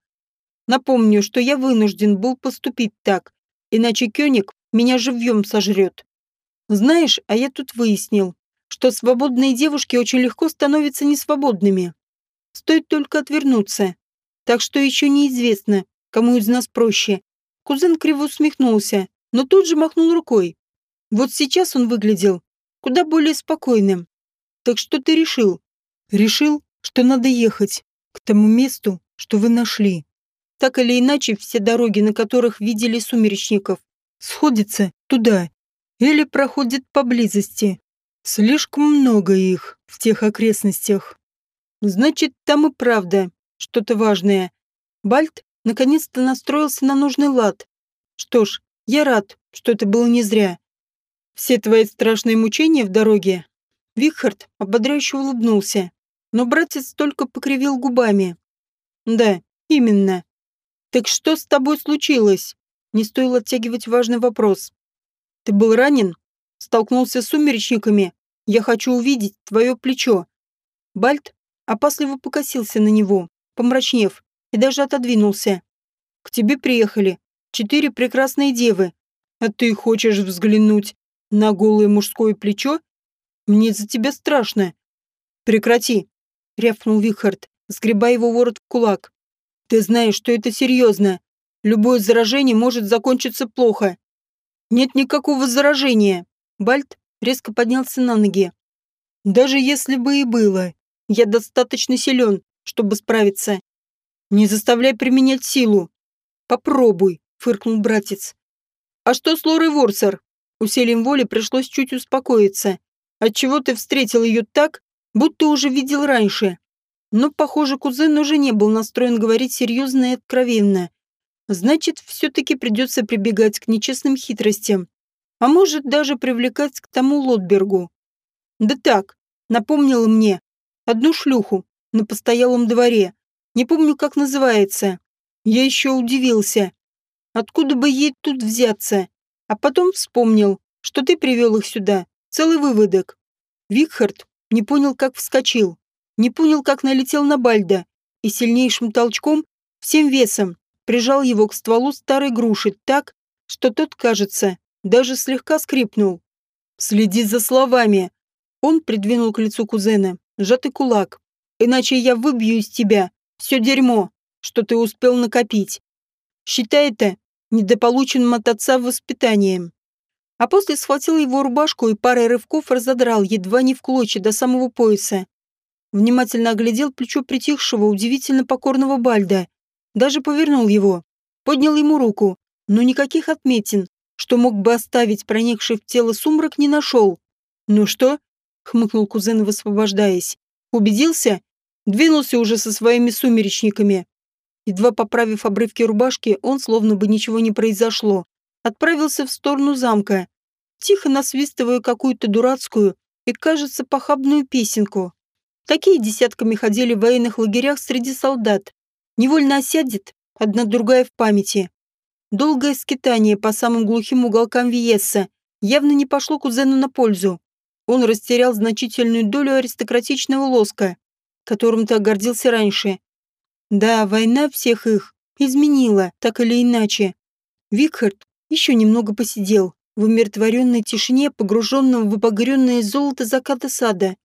Напомню, что я вынужден был поступить так, иначе Кёник меня живьем сожрет. Знаешь, а я тут выяснил, что свободные девушки очень легко становятся несвободными. Стоит только отвернуться. Так что еще неизвестно, кому из нас проще. Кузен криво усмехнулся, но тут же махнул рукой. Вот сейчас он выглядел куда более спокойным. Так что ты решил? Решил, что надо ехать к тому месту, что вы нашли. Так или иначе, все дороги, на которых видели сумеречников, сходятся туда или проходят поблизости. Слишком много их в тех окрестностях. Значит, там и правда что-то важное. Бальт наконец-то настроился на нужный лад. Что ж, я рад, что это было не зря. Все твои страшные мучения в дороге. Викхард ободряюще улыбнулся, но братец только покривил губами. Да, именно. Так что с тобой случилось? Не стоило оттягивать важный вопрос. Ты был ранен? Столкнулся с сумеречниками? Я хочу увидеть твое плечо. Бальт опасливо покосился на него, помрачнев, и даже отодвинулся. К тебе приехали четыре прекрасные девы. А ты хочешь взглянуть на голое мужское плечо? Мне за тебя страшно. Прекрати, рявкнул Вихард, сгребая его ворот в кулак. Ты знаешь, что это серьезно. Любое заражение может закончиться плохо. Нет никакого заражения. Бальт резко поднялся на ноги. Даже если бы и было, я достаточно силен, чтобы справиться. Не заставляй применять силу. Попробуй, фыркнул братец. А что с Лорой Ворсер? Усилием воли пришлось чуть успокоиться. Отчего ты встретил ее так, будто уже видел раньше? Но, похоже, кузен уже не был настроен говорить серьезно и откровенно. Значит, все-таки придется прибегать к нечестным хитростям. А может, даже привлекать к тому Лотбергу. Да так, напомнила мне. Одну шлюху на постоялом дворе. Не помню, как называется. Я еще удивился. Откуда бы ей тут взяться? А потом вспомнил, что ты привел их сюда. Целый выводок. Викхард не понял, как вскочил не понял, как налетел на Бальда и сильнейшим толчком, всем весом, прижал его к стволу старой груши так, что тот, кажется, даже слегка скрипнул. «Следи за словами!» Он придвинул к лицу кузена сжатый кулак. «Иначе я выбью из тебя все дерьмо, что ты успел накопить. Считай это недополученным от отца воспитанием». А после схватил его рубашку и парой рывков разодрал едва не в клочья до самого пояса внимательно оглядел плечо притихшего, удивительно покорного Бальда. Даже повернул его, поднял ему руку, но никаких отметин, что мог бы оставить проникший в тело сумрак, не нашел. «Ну что?» — хмыкнул кузен, высвобождаясь. «Убедился? Двинулся уже со своими сумеречниками». Едва поправив обрывки рубашки, он, словно бы ничего не произошло, отправился в сторону замка, тихо насвистывая какую-то дурацкую и, кажется, похабную песенку. Такие десятками ходили в военных лагерях среди солдат. Невольно осядет одна другая в памяти. Долгое скитание по самым глухим уголкам Виесса явно не пошло кузену на пользу. Он растерял значительную долю аристократичного лоска, которым так гордился раньше. Да, война всех их изменила, так или иначе. Викхард еще немного посидел, в умиротворенной тишине, погруженном в обогренное золото заката сада.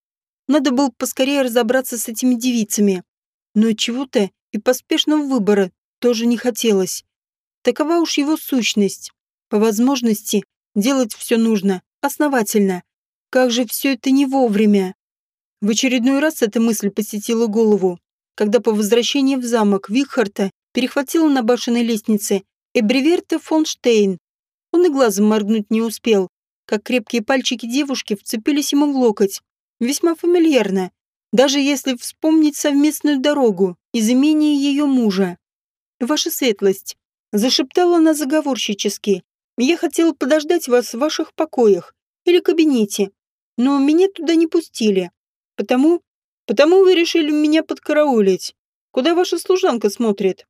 Надо было поскорее разобраться с этими девицами. Но чего-то и поспешного выбора тоже не хотелось. Такова уж его сущность. По возможности делать все нужно, основательно. Как же все это не вовремя. В очередной раз эта мысль посетила голову, когда по возвращении в замок Вихарта перехватила на башенной лестнице Эбриверта фон Штейн. Он и глазом моргнуть не успел, как крепкие пальчики девушки вцепились ему в локоть весьма фамильярно, даже если вспомнить совместную дорогу из имения ее мужа. «Ваша светлость», — зашептала она заговорщически, «я хотела подождать вас в ваших покоях или кабинете, но меня туда не пустили. Потому... Потому вы решили меня подкараулить. Куда ваша служанка смотрит?»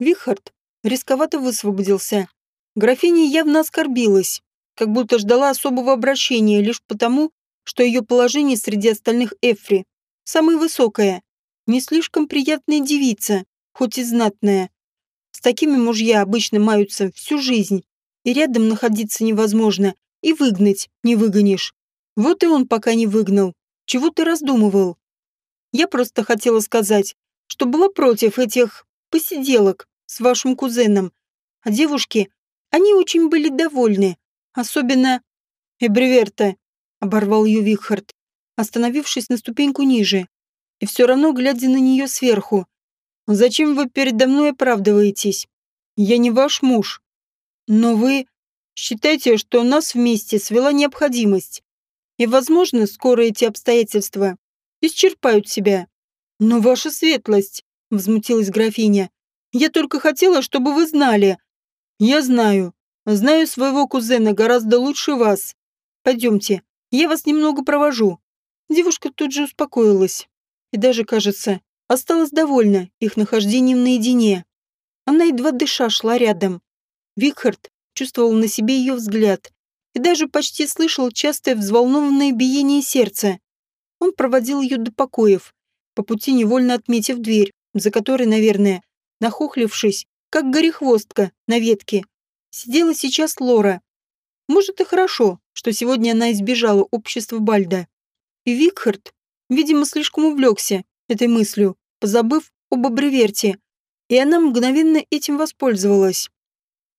Вихард рисковато высвободился. Графиня явно оскорбилась, как будто ждала особого обращения лишь потому, что ее положение среди остальных Эфри самое высокое, не слишком приятная девица, хоть и знатная. С такими мужья обычно маются всю жизнь, и рядом находиться невозможно, и выгнать не выгонишь. Вот и он пока не выгнал. Чего ты раздумывал? Я просто хотела сказать, что была против этих посиделок с вашим кузеном. А девушки, они очень были довольны. Особенно Эбриверта. — оборвал ее Викхард, остановившись на ступеньку ниже, и все равно глядя на нее сверху. «Зачем вы передо мной оправдываетесь? Я не ваш муж. Но вы считаете, что нас вместе свела необходимость. И, возможно, скоро эти обстоятельства исчерпают себя. Но ваша светлость, — возмутилась графиня, — я только хотела, чтобы вы знали. Я знаю. Знаю своего кузена гораздо лучше вас. Пойдемте, я вас немного провожу. Девушка тут же успокоилась. И даже, кажется, осталась довольна их нахождением наедине. Она едва дыша шла рядом. Викхард чувствовал на себе ее взгляд и даже почти слышал частое взволнованное биение сердца. Он проводил ее до покоев, по пути невольно отметив дверь, за которой, наверное, нахохлившись, как горехвостка на ветке, сидела сейчас Лора. Может и хорошо, что сегодня она избежала общества Бальда. И Викхард, видимо, слишком увлекся этой мыслью, позабыв об абреверте, и она мгновенно этим воспользовалась.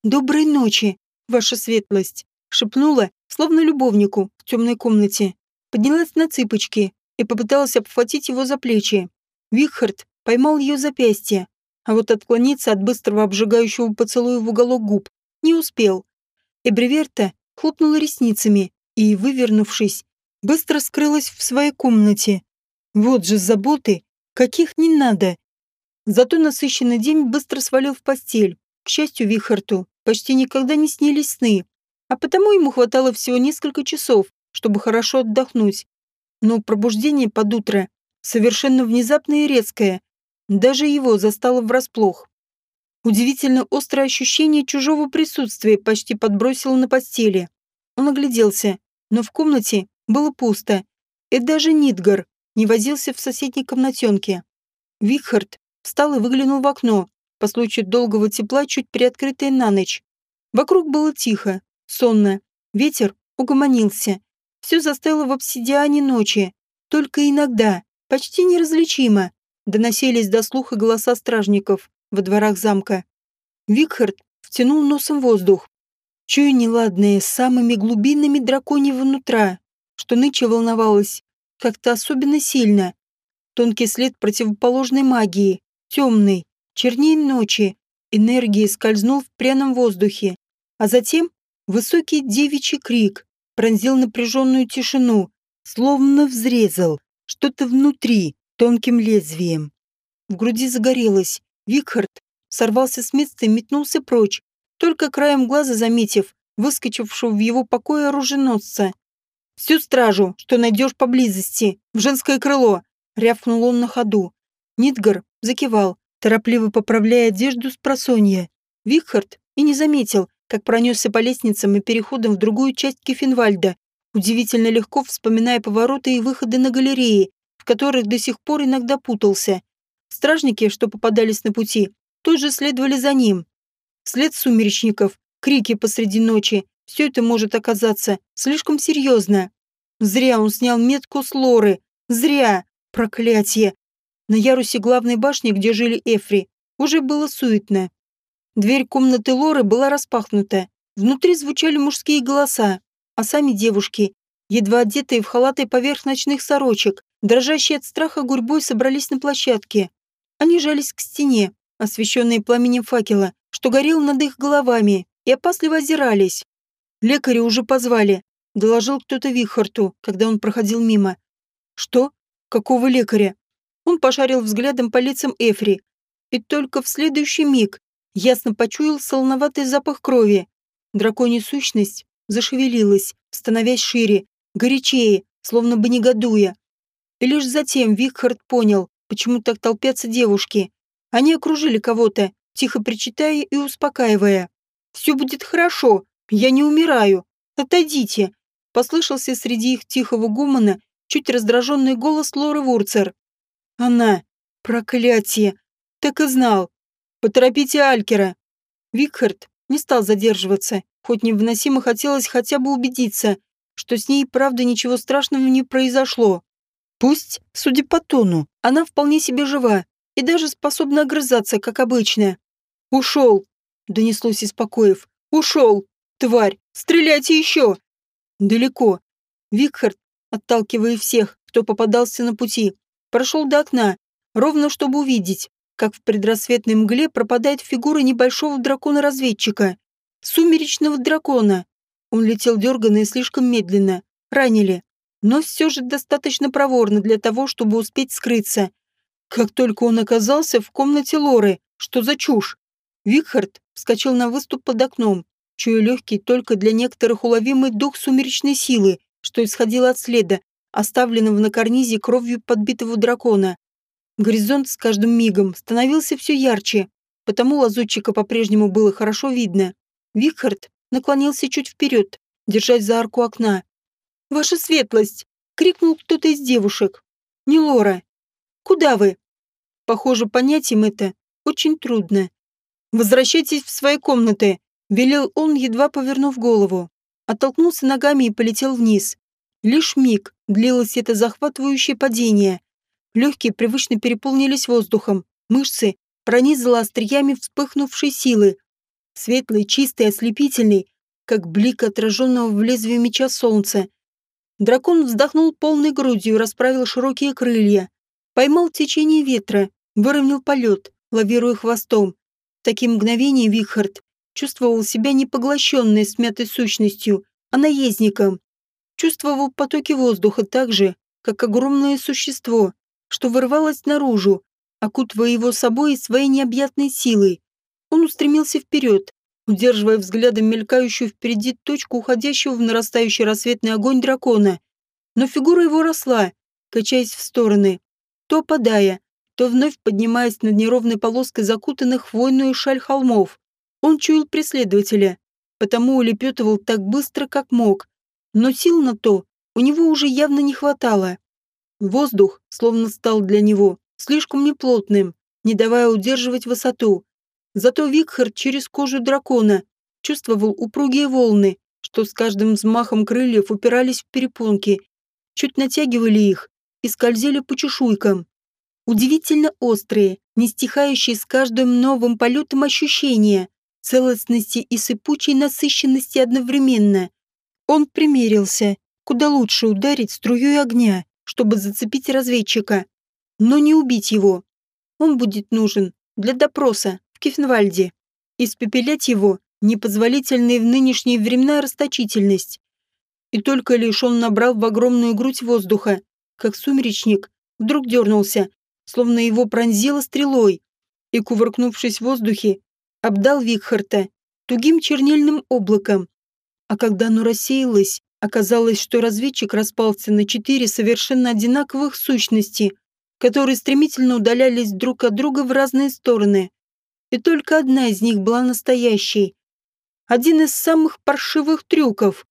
«Доброй ночи, ваша светлость», — шепнула, словно любовнику в темной комнате. Поднялась на цыпочки и попыталась обхватить его за плечи. Викхард поймал ее запястье, а вот отклониться от быстрого обжигающего поцелуя в уголок губ не успел. Эбреверта хлопнула ресницами и, вывернувшись, быстро скрылась в своей комнате. Вот же заботы, каких не надо. Зато насыщенный день быстро свалил в постель. К счастью, Вихарту почти никогда не снились сны, а потому ему хватало всего несколько часов, чтобы хорошо отдохнуть. Но пробуждение под утро совершенно внезапное и резкое, даже его застало врасплох. Удивительно острое ощущение чужого присутствия почти подбросило на постели. Он огляделся, но в комнате было пусто, и даже Нидгар не возился в соседней комнатенке. Викхард встал и выглянул в окно, по случаю долгого тепла, чуть приоткрытое на ночь. Вокруг было тихо, сонно, ветер угомонился. Все застыло в обсидиане ночи, только иногда, почти неразличимо, доносились до слуха голоса стражников во дворах замка. Викхард втянул носом воздух, чуя неладное с самыми глубинами драконьего нутра, что нынче волновалось как-то особенно сильно. Тонкий след противоположной магии, темный, черней ночи, энергии скользнул в пряном воздухе, а затем высокий девичий крик пронзил напряженную тишину, словно взрезал что-то внутри тонким лезвием. В груди загорелось. Викхард сорвался с места и метнулся прочь, только краем глаза заметив выскочившего в его покое оруженосца. «Всю стражу, что найдешь поблизости, в женское крыло!» — рявкнул он на ходу. Нидгар закивал, торопливо поправляя одежду с просонья. Викхард и не заметил, как пронесся по лестницам и переходам в другую часть Кефенвальда, удивительно легко вспоминая повороты и выходы на галереи, которых до сих пор иногда путался. Стражники, что попадались на пути, тут же следовали за ним. След сумеречников, крики посреди ночи, все это может оказаться слишком серьезно. Зря он снял метку с Лоры. Зря! Проклятие! На ярусе главной башни, где жили Эфри, уже было суетно. Дверь комнаты Лоры была распахнута. Внутри звучали мужские голоса, а сами девушки, едва одетые в халаты поверх ночных сорочек, дрожащие от страха гурьбой собрались на площадке. Они жались к стене, освещенные пламенем факела, что горел над их головами, и опасливо озирались. Лекаря уже позвали, доложил кто-то Вихарту, когда он проходил мимо. Что? Какого лекаря? Он пошарил взглядом по лицам Эфри, и только в следующий миг ясно почуял солоноватый запах крови. Драконья сущность зашевелилась, становясь шире, горячее, словно бы негодуя. И лишь затем Викхард понял, почему так толпятся девушки. Они окружили кого-то, тихо причитая и успокаивая. «Все будет хорошо, «Я не умираю! Отойдите!» Послышался среди их тихого гумана чуть раздраженный голос Лоры Вурцер. «Она! Проклятие! Так и знал! Поторопите Алькера!» Викхард не стал задерживаться, хоть невыносимо хотелось хотя бы убедиться, что с ней правда ничего страшного не произошло. Пусть, судя по тону, она вполне себе жива и даже способна огрызаться, как обычно. «Ушел!» — донеслось из покоев. «Ушел! Тварь! Стреляйте еще!» Далеко. Викхард, отталкивая всех, кто попадался на пути, прошел до окна, ровно чтобы увидеть, как в предрассветной мгле пропадает фигура небольшого дракона-разведчика. Сумеречного дракона. Он летел дерганно и слишком медленно. Ранили. Но все же достаточно проворно для того, чтобы успеть скрыться. Как только он оказался в комнате Лоры, что за чушь? Викхард вскочил на выступ под окном, чуя легкий только для некоторых уловимый дух сумеречной силы, что исходил от следа, оставленного на карнизе кровью подбитого дракона. Горизонт с каждым мигом становился все ярче, потому лазутчика по-прежнему было хорошо видно. Викхард наклонился чуть вперед, держась за арку окна. «Ваша светлость!» — крикнул кто-то из девушек. «Не Лора. Куда вы?» Похоже, понять им это очень трудно. «Возвращайтесь в свои комнаты», — велел он, едва повернув голову. Оттолкнулся ногами и полетел вниз. Лишь миг длилось это захватывающее падение. Легкие привычно переполнились воздухом, мышцы пронизало остриями вспыхнувшей силы. Светлый, чистый, ослепительный, как блик отраженного в лезвие меча солнца. Дракон вздохнул полной грудью расправил широкие крылья. Поймал течение ветра, выровнял полет, лавируя хвостом. В такие мгновения Вихард чувствовал себя не поглощенной смятой сущностью, а наездником. Чувствовал потоки воздуха так же, как огромное существо, что вырвалось наружу, окутывая его собой и своей необъятной силой. Он устремился вперед, удерживая взглядом мелькающую впереди точку уходящего в нарастающий рассветный огонь дракона. Но фигура его росла, качаясь в стороны, то опадая, то вновь поднимаясь над неровной полоской закутанных в войную шаль холмов. Он чуял преследователя, потому улепетывал так быстро, как мог. Но сил на то у него уже явно не хватало. Воздух словно стал для него слишком неплотным, не давая удерживать высоту. Зато Викхар через кожу дракона чувствовал упругие волны, что с каждым взмахом крыльев упирались в перепонки, чуть натягивали их и скользили по чешуйкам. Удивительно острые, не стихающие с каждым новым полетом ощущения, целостности и сыпучей насыщенности одновременно. Он примерился, куда лучше ударить струей огня, чтобы зацепить разведчика, но не убить его. Он будет нужен для допроса в. Испепелять его – непозволительная в нынешние времена расточительность. И только лишь он набрал в огромную грудь воздуха, как сумеречник, вдруг дернулся, словно его пронзило стрелой, и, кувыркнувшись в воздухе, обдал Викхарта тугим чернильным облаком. А когда оно рассеялось, оказалось, что разведчик распался на четыре совершенно одинаковых сущности, которые стремительно удалялись друг от друга в разные стороны. И только одна из них была настоящей. Один из самых паршивых трюков.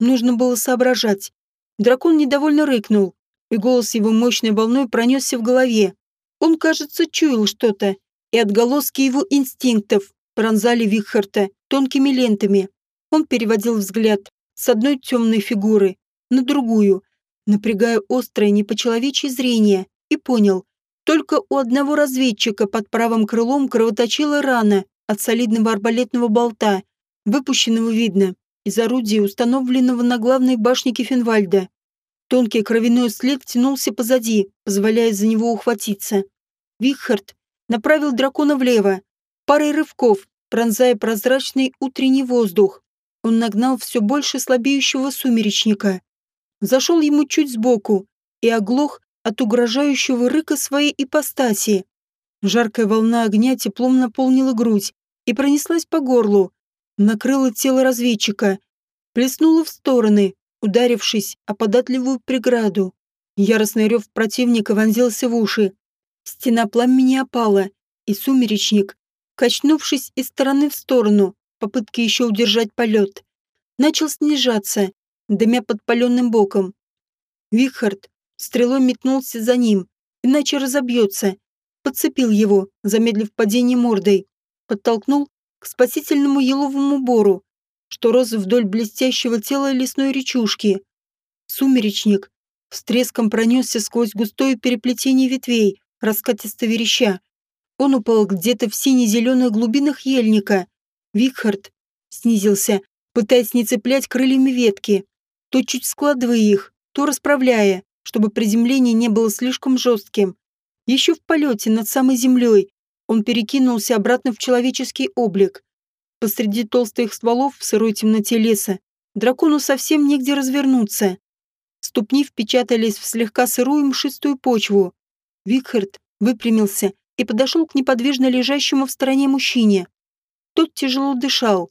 Нужно было соображать. Дракон недовольно рыкнул, и голос его мощной волной пронесся в голове. Он, кажется, чуял что-то, и отголоски его инстинктов пронзали Вихарта тонкими лентами. Он переводил взгляд с одной темной фигуры на другую, напрягая острое непочеловечье зрение, и понял, только у одного разведчика под правым крылом кровоточила рана от солидного арбалетного болта, выпущенного, видно, из орудия, установленного на главной башне Кефенвальда. Тонкий кровяной след тянулся позади, позволяя за него ухватиться. Вихард направил дракона влево, парой рывков, пронзая прозрачный утренний воздух. Он нагнал все больше слабеющего сумеречника. Зашел ему чуть сбоку и оглох от угрожающего рыка своей ипостаси. Жаркая волна огня теплом наполнила грудь и пронеслась по горлу, накрыла тело разведчика, плеснула в стороны, ударившись о податливую преграду. Яростный рев противника вонзился в уши, Стена пламени опала, и сумеречник, качнувшись из стороны в сторону, попытки еще удержать полет, начал снижаться, дымя подпаленным боком. Вихард стрелой метнулся за ним, иначе разобьется, подцепил его, замедлив падение мордой, подтолкнул к спасительному еловому бору, что рос вдоль блестящего тела лесной речушки. Сумеречник с треском пронесся сквозь густое переплетение ветвей, раскатисто вереща. Он упал где-то в сине-зеленых глубинах ельника. Викхард снизился, пытаясь не цеплять крыльями ветки. то чуть складывая их, то расправляя, чтобы приземление не было слишком жестким. Еще в полете над самой землей он перекинулся обратно в человеческий облик. Посреди толстых стволов в сырой темноте леса дракону совсем негде развернуться. Ступни впечатались в слегка сырую мшистую почву. Викхард выпрямился и подошел к неподвижно лежащему в стороне мужчине. Тот тяжело дышал,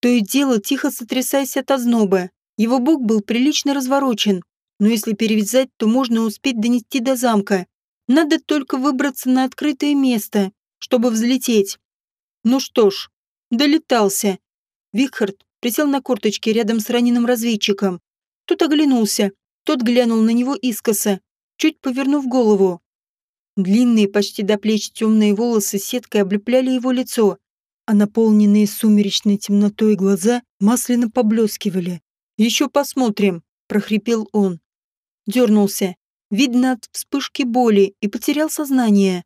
то и дело тихо сотрясаясь от озноба. Его бок был прилично разворочен, но если перевязать, то можно успеть донести до замка. Надо только выбраться на открытое место, чтобы взлететь. Ну что ж, долетался. Викхард присел на корточки рядом с раненым разведчиком. Тот оглянулся, тот глянул на него искоса, чуть повернув голову. Длинные, почти до плеч темные волосы сеткой облепляли его лицо, а наполненные сумеречной темнотой глаза масляно поблескивали. «Еще посмотрим», — прохрипел он. Дернулся, видно от вспышки боли, и потерял сознание.